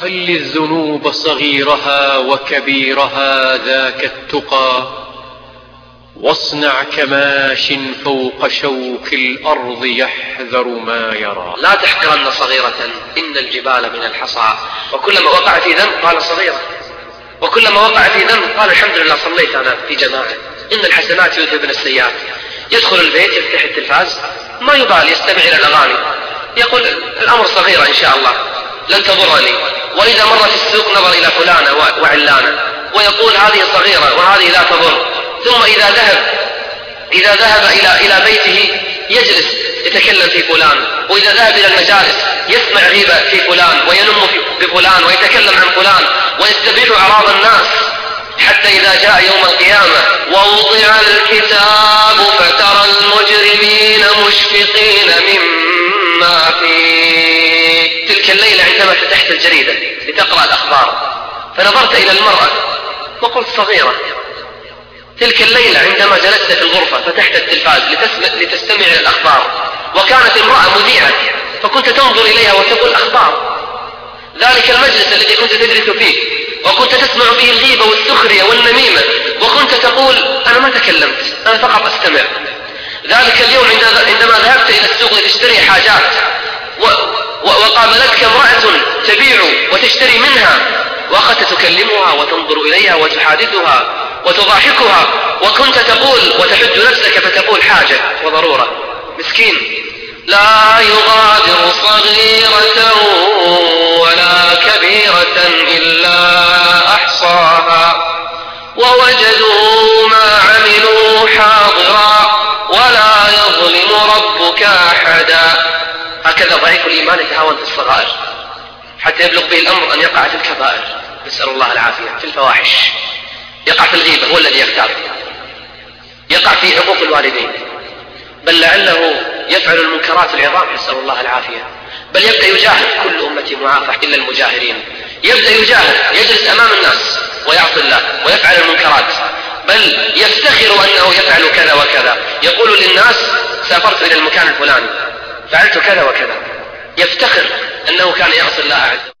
خل الذنوب صغيرها وكبيرها ذاك التقى واصنع كماش فوق شوك الأرض يحذر ما يرى. لا تحقرن صغيرة إن الجبال من الحصى. وكلما وقع في ذنب قال صغيرة. وكلما وقع في ذنب قال الحمد لله صليت أنا في جماعة. إن الحسنات يذهبن السيئات. يدخل البيت يفتح التلفاز. ما يبالي يستمع إلى الأغاني. يقول الأمر صغيرة إن شاء الله. لن تضرني. وإذا مر في السوق نظر إلى فلانة وعلانة ويقول هذه صغيرة وهذه لا تضر. ثم إذا ذهب إذا ذهب إلى إلى بيته يجلس يتكلم في فلان. وإذا ذهب إلى المجالس يسمع غيبة في فلان وينم في فلان ويتكلم عن فلان ويستبيح أعراض الناس حتى إذا جاء يوم القيامة ووضع الكتاب فترى المجرمين مشفقين مما فتحت الجريدة لتقرأ الأخبار. فنظرت إلى المرأة وقلت صغيرة تلك الليلة عندما جلست في الغرفة فتحت التلفاز لتستمع إلى الأخبار وكانت امرأة مذيعة فكنت تنظر إليها وتقول أخبار. ذلك المجلس الذي كنت تدرس فيه وكنت تسمع فيه الغيبة والسخرية والنميمة وكنت تقول أنا ما تكلمت أنا فقط أستمع. ذلك اليوم عندما ذهبت إلى السوق لتشتري حاجات وقابلتك امرأة تبيع وتشتري منها وأخذت تكلمها وتنظر إليها وتحادثها وتضاحكها وكنت تقول وتحج نفسك فتقول حاجة وضرورة. مسكين. لا يغادر صغيرة ولا كبيرة إلا أحصاها. ووجدوا هكذا ضعيف الإيمان يتهاون في الصغائر. حتى يبلغ به الأمر أن يقع في الكبائر. نسأل الله العافية. في الفواحش. يقع في الغيبة. هو الذي يختار. يقع في حقوق الوالدين. بل لعله يفعل المنكرات العظام. نسأل الله العافية. بل يبدأ يجاهد كل أمتي معافى إلا المجاهرين. يبدأ يجاهد يجلس أمام الناس ويعصي الله ويفعل المنكرات. بل يفتخر أنه يفعل كذا وكذا. يقول للناس سافرت إلى المكان الفلاني. فعلت كذا وكذا. يفتخر أنه كان يعصي الله عز وجل